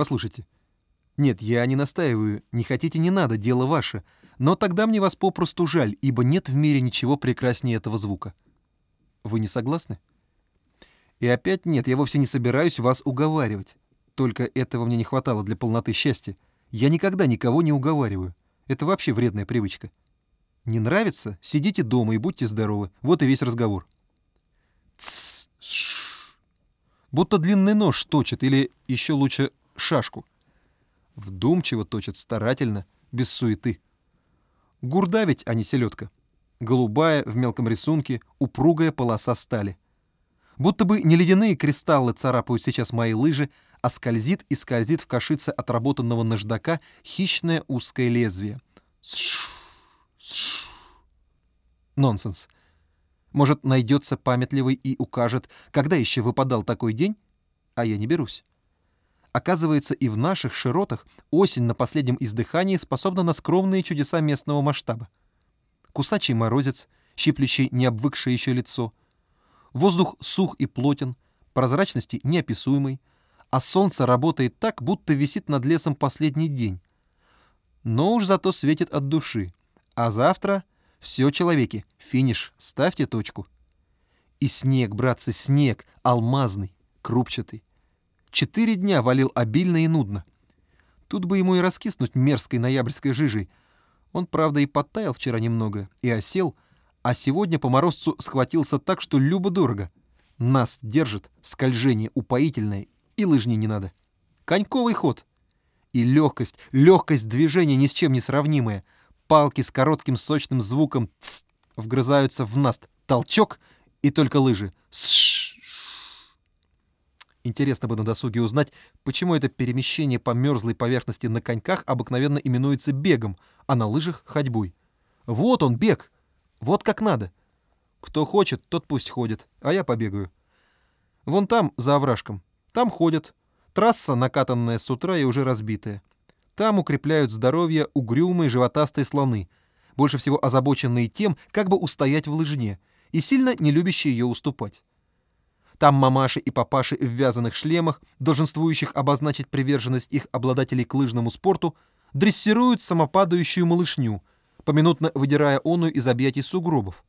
Послушайте. Нет, я не настаиваю. Не хотите, не надо, дело ваше. Но тогда мне вас попросту жаль, ибо нет в мире ничего прекраснее этого звука. Вы не согласны? И опять нет, я вовсе не собираюсь вас уговаривать. Только этого мне не хватало для полноты счастья. Я никогда никого не уговариваю. Это вообще вредная привычка. Не нравится? Сидите дома и будьте здоровы. Вот и весь разговор. Тссс. Будто длинный нож точит, или еще лучше шашку. Вдумчиво точит, старательно, без суеты. Гурда ведь, а не селедка. Голубая, в мелком рисунке, упругая полоса стали. Будто бы не ледяные кристаллы царапают сейчас мои лыжи, а скользит и скользит в кашице отработанного наждака хищное узкое лезвие. Нонсенс. Может, найдется памятливый и укажет, когда еще выпадал такой день? А я не берусь. Оказывается, и в наших широтах осень на последнем издыхании способна на скромные чудеса местного масштаба. Кусачий морозец, щиплющий необвыкшее еще лицо. Воздух сух и плотен, прозрачности неописуемый, а солнце работает так, будто висит над лесом последний день. Но уж зато светит от души. А завтра все, человеки, финиш, ставьте точку. И снег, братцы, снег, алмазный, крупчатый. Четыре дня валил обильно и нудно. Тут бы ему и раскиснуть мерзкой ноябрьской жижей. Он, правда, и подтаял вчера немного, и осел, а сегодня по морозцу схватился так, что любо-дорого. Нас держит скольжение упоительное, и лыжни не надо. Коньковый ход. И легкость, легкость движения ни с чем не сравнимая — Палки с коротким сочным звуком «ц» вгрызаются в наст. Толчок и только лыжи. Сш. Интересно бы на досуге узнать, почему это перемещение по мерзлой поверхности на коньках обыкновенно именуется бегом, а на лыжах — ходьбой. Вот он, бег! Вот как надо. Кто хочет, тот пусть ходит, а я побегаю. Вон там, за овражком. Там ходят. Трасса, накатанная с утра и уже разбитая. Там укрепляют здоровье угрюмые животастые слоны, больше всего озабоченные тем, как бы устоять в лыжне, и сильно не любящие ее уступать. Там мамаши и папаши в вязаных шлемах, долженствующих обозначить приверженность их обладателей к лыжному спорту, дрессируют самопадающую малышню, поминутно выдирая оную из объятий сугробов.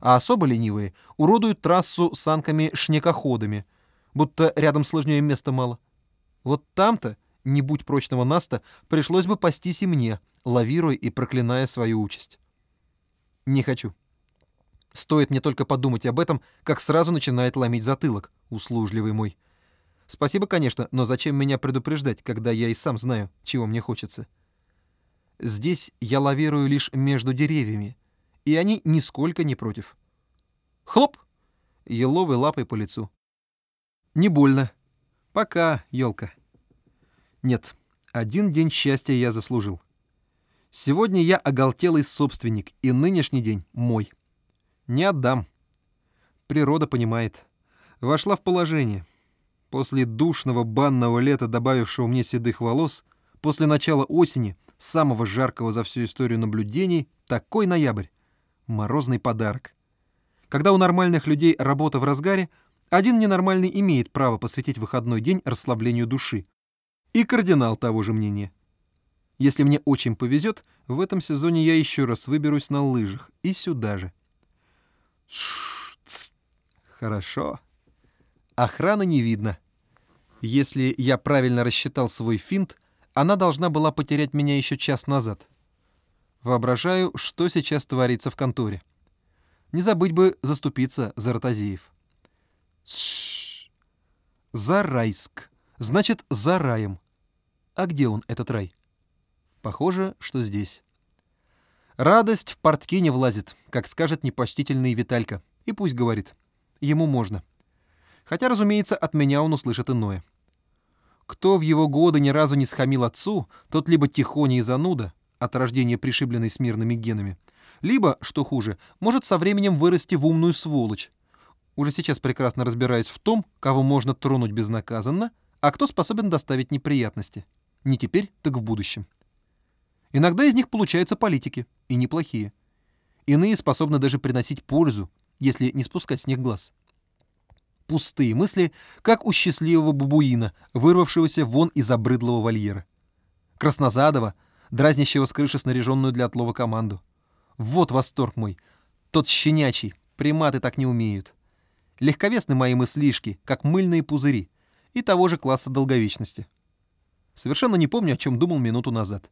А особо ленивые уродуют трассу санками-шнекоходами, будто рядом с лыжней места мало. Вот там-то не будь прочного наста, пришлось бы пастись и мне, лавируя и проклиная свою участь. Не хочу. Стоит мне только подумать об этом, как сразу начинает ломить затылок, услужливый мой. Спасибо, конечно, но зачем меня предупреждать, когда я и сам знаю, чего мне хочется? Здесь я лавирую лишь между деревьями, и они нисколько не против. Хлоп! Еловой лапой по лицу. Не больно. Пока, елка. Нет, один день счастья я заслужил. Сегодня я оголтелый собственник, и нынешний день мой. Не отдам. Природа понимает. Вошла в положение. После душного банного лета, добавившего мне седых волос, после начала осени, самого жаркого за всю историю наблюдений, такой ноябрь. Морозный подарок. Когда у нормальных людей работа в разгаре, один ненормальный имеет право посвятить выходной день расслаблению души, и кардинал того же мнения. Если мне очень повезет, в этом сезоне я еще раз выберусь на лыжах и сюда же. Хорошо. Охраны не видно. Если я правильно рассчитал свой финт, она должна была потерять меня еще час назад. Воображаю, что сейчас творится в конторе. Не забыть бы заступиться за Ротозеев. Зарайск. Значит, за раем. А где он, этот рай? Похоже, что здесь. Радость в портки не влазит, как скажет непочтительный Виталька. И пусть говорит. Ему можно. Хотя, разумеется, от меня он услышит иное. Кто в его годы ни разу не схамил отцу, тот либо тихоня и зануда, от рождения пришибленный смирными генами, либо, что хуже, может со временем вырасти в умную сволочь, уже сейчас прекрасно разбираясь в том, кого можно тронуть безнаказанно, а кто способен доставить неприятности. Не теперь, так в будущем. Иногда из них получаются политики, и неплохие. Иные способны даже приносить пользу, если не спускать с них глаз. пустые мысли, как у счастливого бабуина, вырвавшегося вон из обрыдлого вольера. Краснозадова, дразнящего с крыши снаряженную для отлова команду. Вот восторг мой, тот щенячий, приматы так не умеют. Легковесны мои мыслишки, как мыльные пузыри, и того же класса долговечности. Совершенно не помню, о чем думал минуту назад.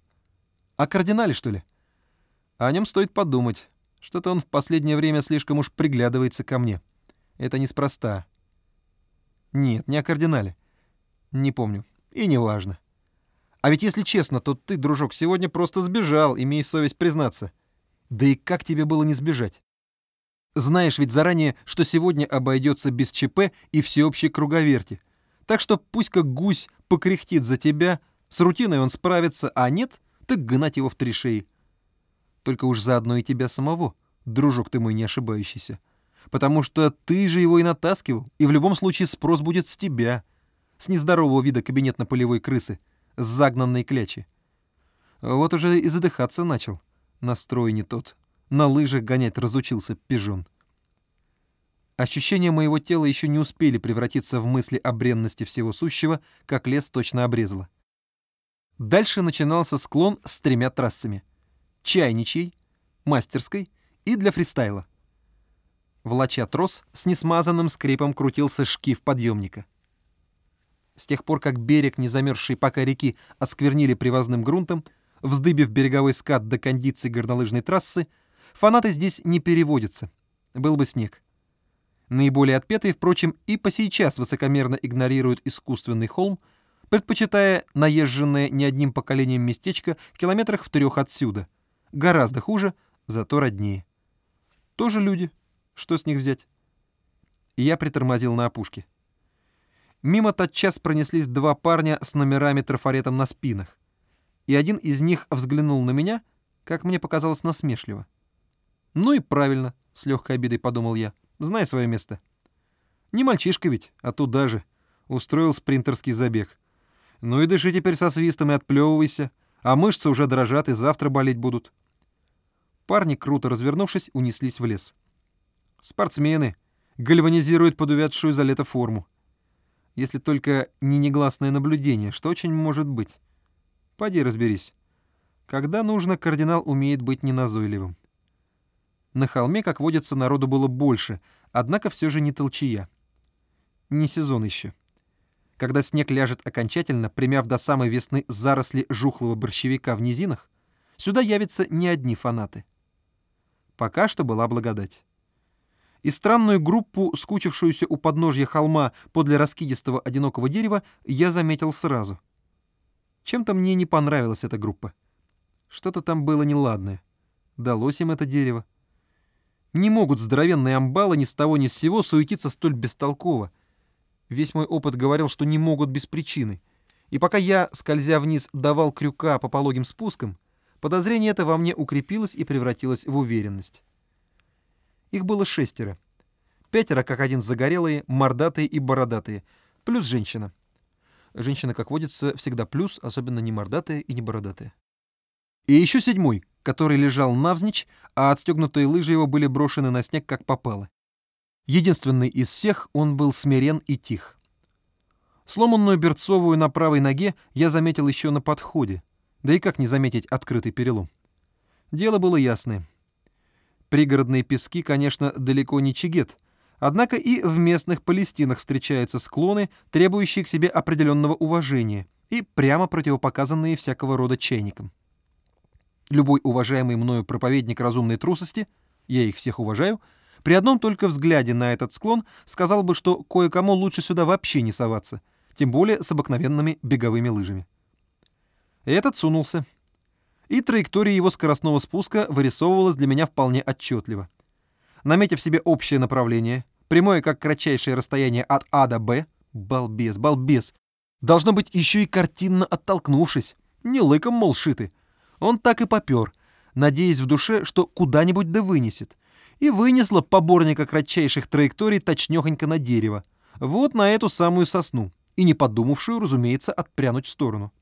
О кардинале, что ли? О нем стоит подумать. Что-то он в последнее время слишком уж приглядывается ко мне. Это неспроста. Нет, не о кардинале. Не помню. И не важно. А ведь если честно, то ты, дружок, сегодня просто сбежал, имей совесть признаться. Да и как тебе было не сбежать? Знаешь ведь заранее, что сегодня обойдется без ЧП и всеобщей круговерти. Так что пусть как гусь покряхтит за тебя, с рутиной он справится, а нет, так гнать его в три шеи. Только уж заодно и тебя самого, дружок ты мой не ошибающийся. Потому что ты же его и натаскивал, и в любом случае спрос будет с тебя. С нездорового вида кабинетно-полевой крысы, с загнанной клячи. Вот уже и задыхаться начал. Настрой не тот. На лыжах гонять разучился пижон. Ощущения моего тела еще не успели превратиться в мысли о бренности всего сущего, как лес точно обрезало. Дальше начинался склон с тремя трассами. Чайничей, мастерской и для фристайла. Волоча трос, с несмазанным скрипом крутился шкив подъемника. С тех пор, как берег, не замерзший пока реки, осквернили привозным грунтом, вздыбив береговой скат до кондиции горнолыжной трассы, фанаты здесь не переводятся. Был бы снег. Наиболее отпетые, впрочем, и по сейчас высокомерно игнорируют искусственный холм, предпочитая наезженное не одним поколением местечко километрах в трех отсюда. Гораздо хуже, зато роднее. Тоже люди. Что с них взять? Я притормозил на опушке. Мимо тотчас пронеслись два парня с номерами трафаретом на спинах. И один из них взглянул на меня, как мне показалось, насмешливо. «Ну и правильно», — с легкой обидой подумал я. Знай свое место. Не мальчишка ведь, а туда же. Устроил спринтерский забег. Ну и дыши теперь со свистом и отплевывайся, а мышцы уже дрожат и завтра болеть будут. Парни, круто развернувшись, унеслись в лес. Спортсмены гальванизируют подувядшую за лето форму. Если только не негласное наблюдение, что очень может быть. Пойди разберись. Когда нужно, кардинал умеет быть неназойливым. На холме, как водится, народу было больше, однако все же не толчия. Не сезон еще. Когда снег ляжет окончательно, примяв до самой весны заросли жухлого борщевика в низинах, сюда явятся не одни фанаты. Пока что была благодать. И странную группу, скучившуюся у подножья холма подле раскидистого одинокого дерева, я заметил сразу. Чем-то мне не понравилась эта группа. Что-то там было неладное. Далось им это дерево. Не могут здоровенные амбалы ни с того ни с сего суетиться столь бестолково. Весь мой опыт говорил, что не могут без причины. И пока я, скользя вниз, давал крюка по пологим спускам, подозрение это во мне укрепилось и превратилось в уверенность. Их было шестеро. Пятеро, как один загорелые, мордатые и бородатые, плюс женщина. Женщина, как водится, всегда плюс, особенно не мордатая и не бородатая. И еще седьмой, который лежал навзничь, а отстегнутые лыжи его были брошены на снег, как попало. Единственный из всех он был смирен и тих. Сломанную берцовую на правой ноге я заметил еще на подходе. Да и как не заметить открытый перелом? Дело было ясное. Пригородные пески, конечно, далеко не чигет, однако и в местных Палестинах встречаются склоны, требующие к себе определенного уважения и прямо противопоказанные всякого рода чайникам. Любой уважаемый мною проповедник разумной трусости, я их всех уважаю, при одном только взгляде на этот склон сказал бы, что кое-кому лучше сюда вообще не соваться, тем более с обыкновенными беговыми лыжами. Этот сунулся. И траектория его скоростного спуска вырисовывалась для меня вполне отчетливо. Наметив себе общее направление, прямое как кратчайшее расстояние от А до Б, балбес, балбес, должно быть еще и картинно оттолкнувшись, не лыком, мол, шиты, он так и попер, надеясь в душе, что куда-нибудь да вынесет. И вынесла поборника кратчайших траекторий точнёхонько на дерево. Вот на эту самую сосну. И не подумавшую, разумеется, отпрянуть в сторону.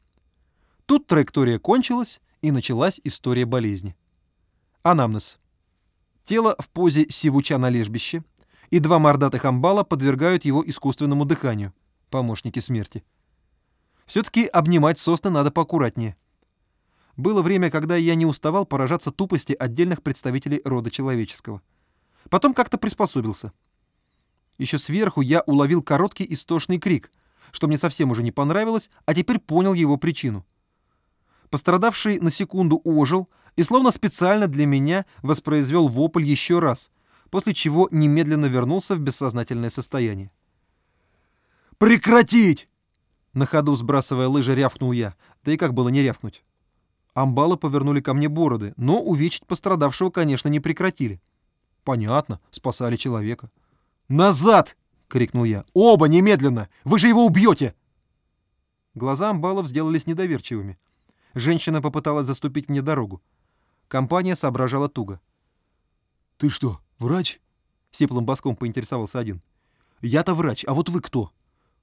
Тут траектория кончилась, и началась история болезни. Анамнез. Тело в позе сивуча на лежбище, и два мордатых амбала подвергают его искусственному дыханию, помощники смерти. Все-таки обнимать сосны надо поаккуратнее. Было время, когда я не уставал поражаться тупости отдельных представителей рода человеческого. Потом как-то приспособился. Еще сверху я уловил короткий истошный крик, что мне совсем уже не понравилось, а теперь понял его причину. Пострадавший на секунду ожил и словно специально для меня воспроизвел вопль еще раз, после чего немедленно вернулся в бессознательное состояние. «Прекратить!» На ходу сбрасывая лыжи, рявкнул я. Да и как было не рявкнуть? Амбалы повернули ко мне бороды, но увечить пострадавшего, конечно, не прекратили. Понятно, спасали человека. «Назад!» — крикнул я. «Оба немедленно! Вы же его убьете!» Глаза амбалов сделались недоверчивыми. Женщина попыталась заступить мне дорогу. Компания соображала туго. «Ты что, врач?» — сиплым боском поинтересовался один. «Я-то врач, а вот вы кто?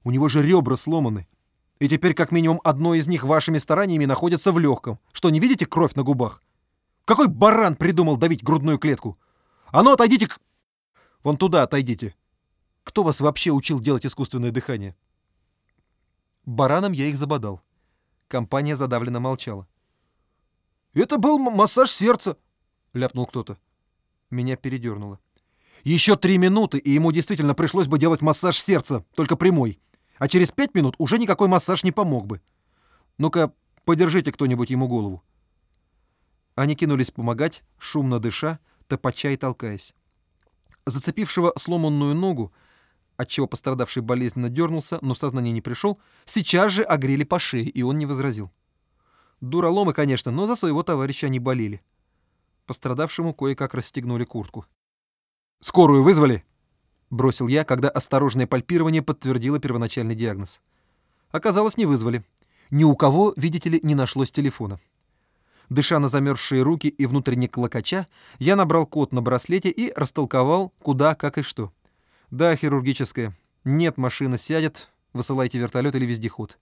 У него же ребра сломаны. И теперь как минимум одно из них вашими стараниями находится в легком. Что, не видите кровь на губах? Какой баран придумал давить грудную клетку? А ну, отойдите к... Вон туда отойдите. Кто вас вообще учил делать искусственное дыхание? Бараном я их забодал. Компания задавленно молчала. «Это был массаж сердца», — ляпнул кто-то. Меня передернуло. «Еще три минуты, и ему действительно пришлось бы делать массаж сердца, только прямой а через пять минут уже никакой массаж не помог бы. Ну-ка, подержите кто-нибудь ему голову». Они кинулись помогать, шумно дыша, топача и толкаясь. Зацепившего сломанную ногу, отчего пострадавший болезненно дернулся, но в сознание не пришел, сейчас же огрели по шее, и он не возразил. Дураломы, конечно, но за своего товарища они болели. Пострадавшему кое-как расстегнули куртку. «Скорую вызвали?» Бросил я, когда осторожное пальпирование подтвердило первоначальный диагноз. Оказалось, не вызвали. Ни у кого, видите ли, не нашлось телефона. Дыша на замерзшие руки и внутренне клокоча, я набрал код на браслете и растолковал, куда, как и что. Да, хирургическое. Нет, машина сядет, высылайте вертолет или вездеход.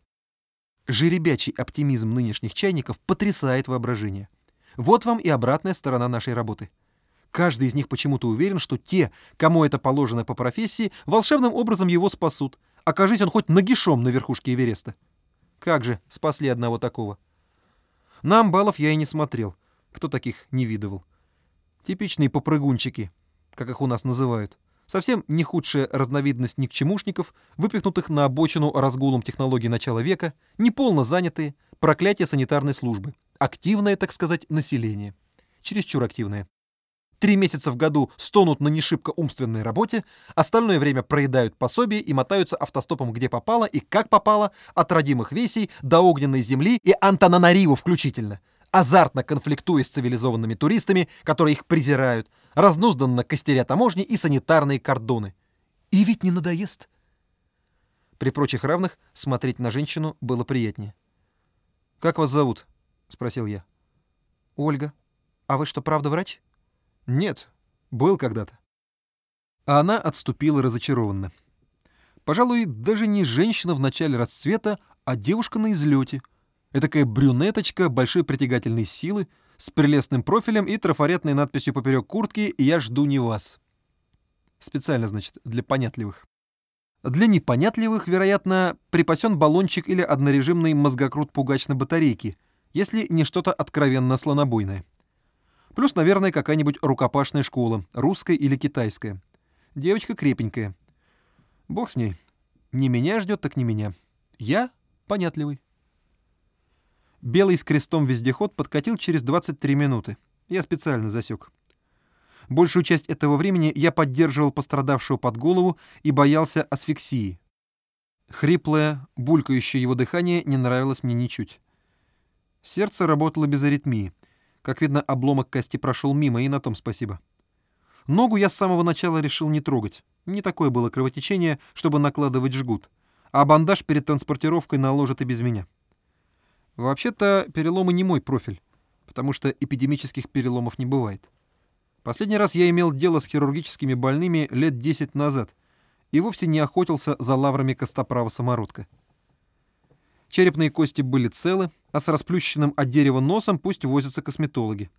Жеребячий оптимизм нынешних чайников потрясает воображение. Вот вам и обратная сторона нашей работы. Каждый из них почему-то уверен, что те, кому это положено по профессии, волшебным образом его спасут. Окажись он хоть нагишом на верхушке Эвереста. Как же, спасли одного такого. На амбалов я и не смотрел. Кто таких не видывал? Типичные попрыгунчики, как их у нас называют. Совсем не худшая разновидность никчемушников, выпихнутых на обочину разгулом технологий начала века, неполно занятые, проклятие санитарной службы. Активное, так сказать, население. Чересчур активное три месяца в году стонут на нешибко умственной работе, остальное время проедают пособие и мотаются автостопом где попало и как попало, от родимых весей до огненной земли и Антананариву включительно, азартно конфликтуя с цивилизованными туристами, которые их презирают, разнузданно костеря таможни и санитарные кордоны. И ведь не надоест. При прочих равных смотреть на женщину было приятнее. «Как вас зовут?» — спросил я. «Ольга. А вы что, правда врач?» Нет, был когда-то. А она отступила разочарованно. Пожалуй, даже не женщина в начале расцвета, а девушка на излете. Этакая брюнеточка большой притягательной силы, с прелестным профилем и трафаретной надписью поперек куртки «Я жду не вас». Специально, значит, для понятливых. Для непонятливых, вероятно, припасен баллончик или однорежимный мозгокрут-пугач на батарейке, если не что-то откровенно слонобойное. Плюс, наверное, какая-нибудь рукопашная школа, русская или китайская. Девочка крепенькая. Бог с ней. Не меня ждет, так не меня. Я понятливый. Белый с крестом вездеход подкатил через 23 минуты. Я специально засек. Большую часть этого времени я поддерживал пострадавшего под голову и боялся асфиксии. Хриплое, булькающее его дыхание не нравилось мне ничуть. Сердце работало без аритмии. Как видно, обломок кости прошел мимо, и на том спасибо. Ногу я с самого начала решил не трогать. Не такое было кровотечение, чтобы накладывать жгут. А бандаж перед транспортировкой наложат и без меня. Вообще-то переломы не мой профиль, потому что эпидемических переломов не бывает. Последний раз я имел дело с хирургическими больными лет 10 назад и вовсе не охотился за лаврами костоправа самородка. Черепные кости были целы, а с расплющенным от дерева носом пусть возятся косметологи.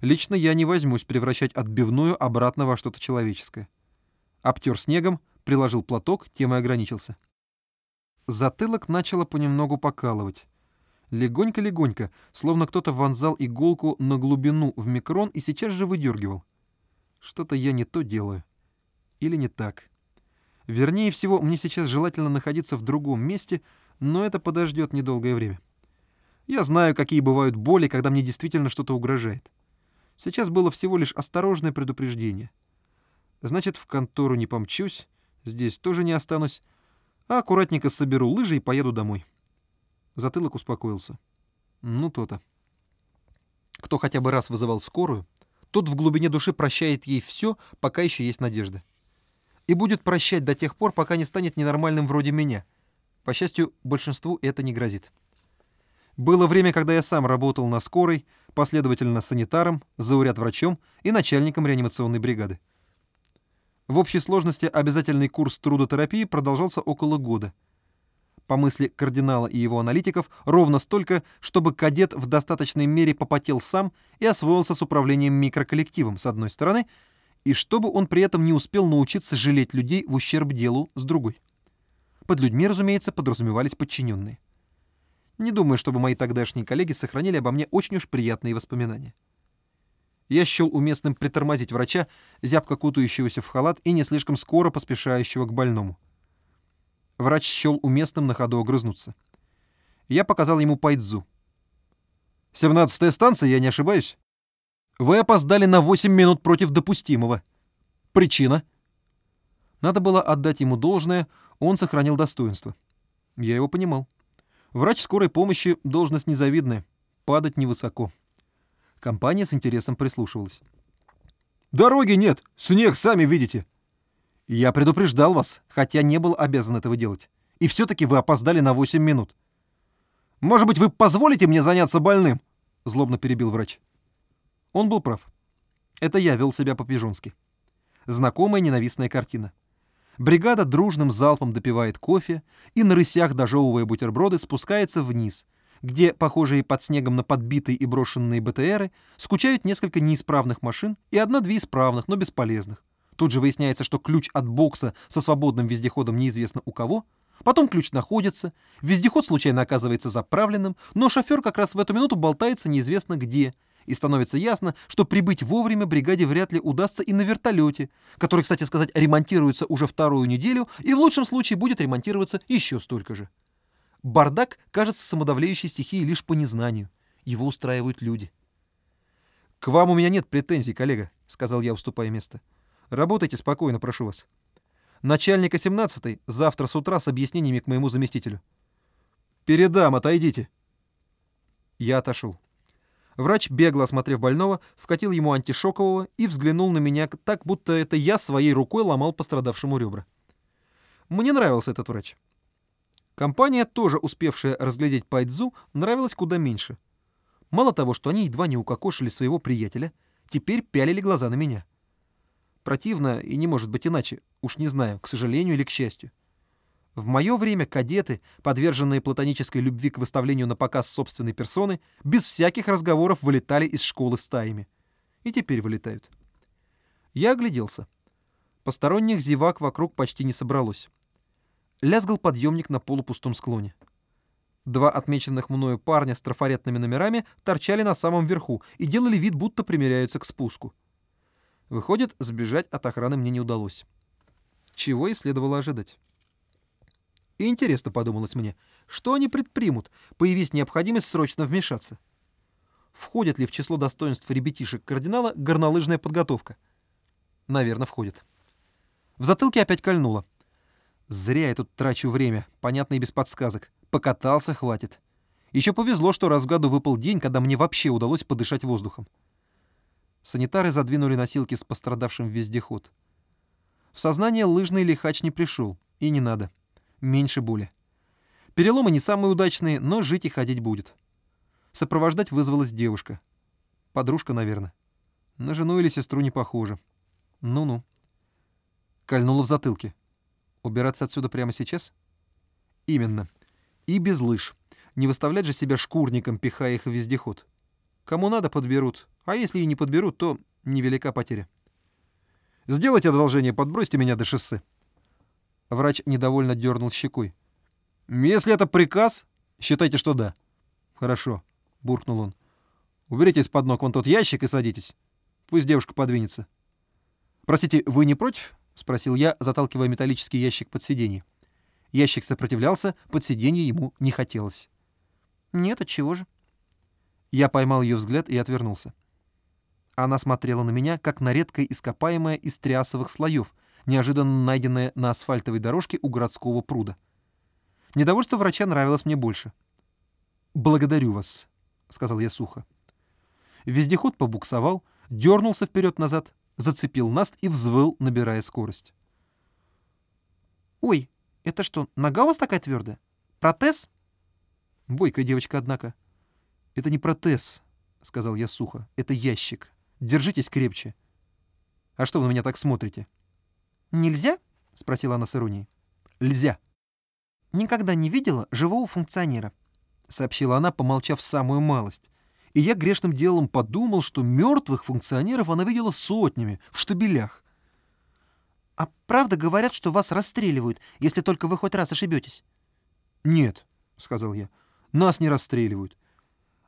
Лично я не возьмусь превращать отбивную обратно во что-то человеческое. Обтер снегом, приложил платок, тем и ограничился. Затылок начало понемногу покалывать. Легонько-легонько, словно кто-то вонзал иголку на глубину в микрон и сейчас же выдергивал. Что-то я не то делаю. Или не так. Вернее всего, мне сейчас желательно находиться в другом месте, но это подождет недолгое время. Я знаю, какие бывают боли, когда мне действительно что-то угрожает. Сейчас было всего лишь осторожное предупреждение. Значит, в контору не помчусь, здесь тоже не останусь, а аккуратненько соберу лыжи и поеду домой. Затылок успокоился. Ну, то-то. Кто хотя бы раз вызывал скорую, тот в глубине души прощает ей все, пока еще есть надежда. И будет прощать до тех пор, пока не станет ненормальным вроде меня. По счастью, большинству это не грозит. Было время, когда я сам работал на скорой, последовательно санитаром, зауряд врачом и начальником реанимационной бригады. В общей сложности обязательный курс трудотерапии продолжался около года — по мысли кардинала и его аналитиков, ровно столько, чтобы кадет в достаточной мере попотел сам и освоился с управлением микроколлективом, с одной стороны, и чтобы он при этом не успел научиться жалеть людей в ущерб делу, с другой. Под людьми, разумеется, подразумевались подчиненные. Не думаю, чтобы мои тогдашние коллеги сохранили обо мне очень уж приятные воспоминания. Я счел уместным притормозить врача, зябко кутающегося в халат и не слишком скоро поспешающего к больному. Врач счел уместным на ходу огрызнуться. Я показал ему пайдзу. «Семнадцатая станция, я не ошибаюсь?» «Вы опоздали на восемь минут против допустимого. Причина?» Надо было отдать ему должное, он сохранил достоинство. Я его понимал. Врач скорой помощи — должность незавидная, падать невысоко. Компания с интересом прислушивалась. «Дороги нет, снег, сами видите. Я предупреждал вас, хотя не был обязан этого делать. И все-таки вы опоздали на 8 минут. Может быть, вы позволите мне заняться больным? Злобно перебил врач. Он был прав. Это я вел себя по-пижонски. Знакомая ненавистная картина. Бригада дружным залпом допивает кофе и на рысях, дожевывая бутерброды, спускается вниз, где, похожие под снегом на подбитые и брошенные БТРы, скучают несколько неисправных машин и одна-две исправных, но бесполезных. Тут же выясняется, что ключ от бокса со свободным вездеходом неизвестно у кого. Потом ключ находится, вездеход случайно оказывается заправленным, но шофер как раз в эту минуту болтается неизвестно где. И становится ясно, что прибыть вовремя бригаде вряд ли удастся и на вертолете, который, кстати сказать, ремонтируется уже вторую неделю и в лучшем случае будет ремонтироваться еще столько же. Бардак кажется самодавлеющей стихией лишь по незнанию. Его устраивают люди. «К вам у меня нет претензий, коллега», — сказал я, уступая место. Работайте спокойно, прошу вас. Начальника 17-й завтра с утра с объяснениями к моему заместителю. Передам, отойдите. Я отошел. Врач, бегло осмотрев больного, вкатил ему антишокового и взглянул на меня так, будто это я своей рукой ломал пострадавшему ребра. Мне нравился этот врач. Компания, тоже успевшая разглядеть Пайдзу, нравилась куда меньше. Мало того, что они едва не укокошили своего приятеля, теперь пялили глаза на меня. Противно и не может быть иначе, уж не знаю, к сожалению или к счастью. В мое время кадеты, подверженные платонической любви к выставлению на показ собственной персоны, без всяких разговоров вылетали из школы стаями. И теперь вылетают. Я огляделся. Посторонних зевак вокруг почти не собралось. Лязгал подъемник на полупустом склоне. Два отмеченных мною парня с трафаретными номерами торчали на самом верху и делали вид, будто примеряются к спуску. Выходит, сбежать от охраны мне не удалось. Чего и следовало ожидать. И интересно подумалось мне, что они предпримут, появись необходимость срочно вмешаться. Входит ли в число достоинств ребятишек кардинала горнолыжная подготовка? Наверное, входит. В затылке опять кольнуло. Зря я тут трачу время, понятно и без подсказок. Покатался, хватит. Еще повезло, что раз в году выпал день, когда мне вообще удалось подышать воздухом. Санитары задвинули носилки с пострадавшим вездеход. В сознание лыжный лихач не пришел, и не надо. Меньше боли. Переломы не самые удачные, но жить и ходить будет. Сопровождать вызвалась девушка. Подружка, наверное. На жену или сестру не похоже. Ну-ну. Кольнула в затылке. Убираться отсюда прямо сейчас? Именно. И без лыж. Не выставлять же себя шкурником, пихая их в вездеход. Кому надо, подберут. А если и не подберут, то невелика потеря. Сделайте одолжение, подбросьте меня до шоссе. Врач недовольно дернул щекой. Если это приказ, считайте, что да. Хорошо, буркнул он. Уберите из-под ног вон тот ящик и садитесь. Пусть девушка подвинется. Простите, вы не против? спросил я, заталкивая металлический ящик под сиденье. Ящик сопротивлялся, под сиденье ему не хотелось. Нет, от чего же? Я поймал ее взгляд и отвернулся. Она смотрела на меня, как на редкое ископаемое из триасовых слоев, неожиданно найденное на асфальтовой дорожке у городского пруда. Недовольство врача нравилось мне больше. «Благодарю вас», — сказал я сухо. Вездеход побуксовал, дернулся вперед-назад, зацепил наст и взвыл, набирая скорость. «Ой, это что, нога у вас такая твердая? Протез?» Бойкая девочка, однако. «Это не протез», — сказал я сухо. «Это ящик. Держитесь крепче. А что вы на меня так смотрите?» «Нельзя?» — спросила она с иронией. «Льзя». «Никогда не видела живого функционера», — сообщила она, помолчав самую малость. И я грешным делом подумал, что мертвых функционеров она видела сотнями, в штабелях. «А правда говорят, что вас расстреливают, если только вы хоть раз ошибетесь?» «Нет», — сказал я, — «нас не расстреливают.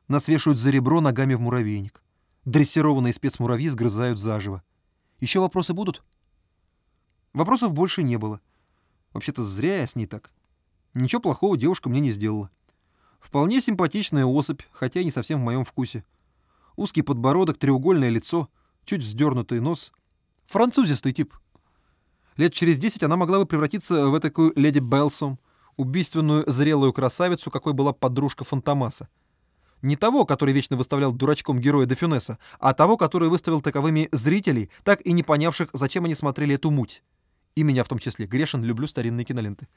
Нас вешают за ребро ногами в муравейник. Дрессированные спецмуравьи сгрызают заживо. Еще вопросы будут?» Вопросов больше не было. Вообще-то зря я с ней так. Ничего плохого девушка мне не сделала. Вполне симпатичная особь, хотя и не совсем в моем вкусе. Узкий подбородок, треугольное лицо, чуть вздернутый нос. Французистый тип. Лет через десять она могла бы превратиться в такую леди Белсом, убийственную зрелую красавицу, какой была подружка Фантомаса. Не того, который вечно выставлял дурачком героя Дефюнеса, а того, который выставил таковыми зрителей, так и не понявших, зачем они смотрели эту муть. И меня в том числе. Грешен, люблю старинные киноленты.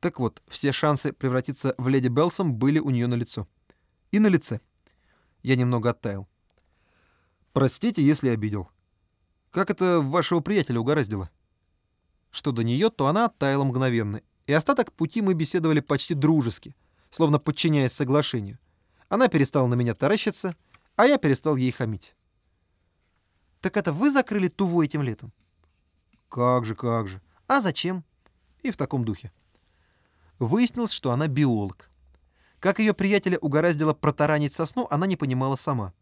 Так вот, все шансы превратиться в леди Белсом были у нее на лицо. И на лице. Я немного оттаял. Простите, если обидел. Как это вашего приятеля угораздило? Что до нее, то она оттаяла мгновенно, и остаток пути мы беседовали почти дружески, словно подчиняясь соглашению. Она перестала на меня таращиться, а я перестал ей хамить. «Так это вы закрыли Туву этим летом?» «Как же, как же. А зачем?» И в таком духе. Выяснилось, что она биолог. Как ее приятеля угораздило протаранить сосну, она не понимала сама.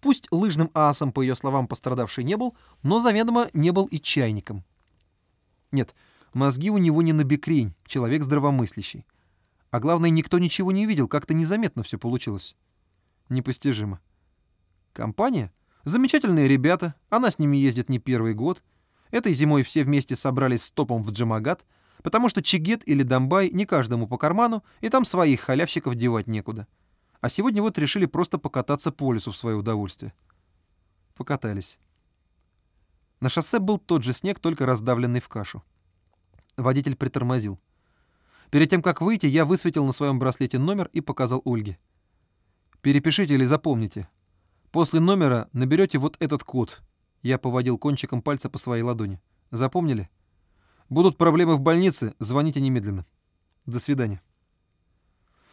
Пусть лыжным асом, по ее словам, пострадавший не был, но заведомо не был и чайником. Нет, мозги у него не набекрень, человек здравомыслящий. А главное, никто ничего не видел, как-то незаметно все получилось. Непостижимо. Компания? Замечательные ребята, она с ними ездит не первый год. Этой зимой все вместе собрались с топом в Джамагат, потому что Чигет или Домбай не каждому по карману, и там своих халявщиков девать некуда. А сегодня вот решили просто покататься по лесу в свое удовольствие. Покатались. На шоссе был тот же снег, только раздавленный в кашу. Водитель притормозил. Перед тем, как выйти, я высветил на своем браслете номер и показал Ольге. «Перепишите или запомните. После номера наберете вот этот код». Я поводил кончиком пальца по своей ладони. «Запомнили? Будут проблемы в больнице, звоните немедленно. До свидания».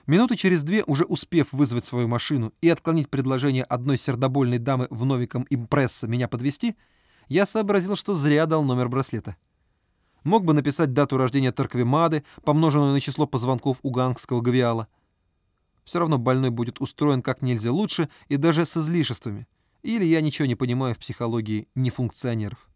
Минуты через две, уже успев вызвать свою машину и отклонить предложение одной сердобольной дамы в новиком импресса меня подвести, я сообразил, что зря дал номер браслета. Мог бы написать дату рождения Тарквимады, помноженную на число позвонков у гангского гавиала. Все равно больной будет устроен как нельзя лучше и даже с излишествами. Или я ничего не понимаю в психологии нефункционеров.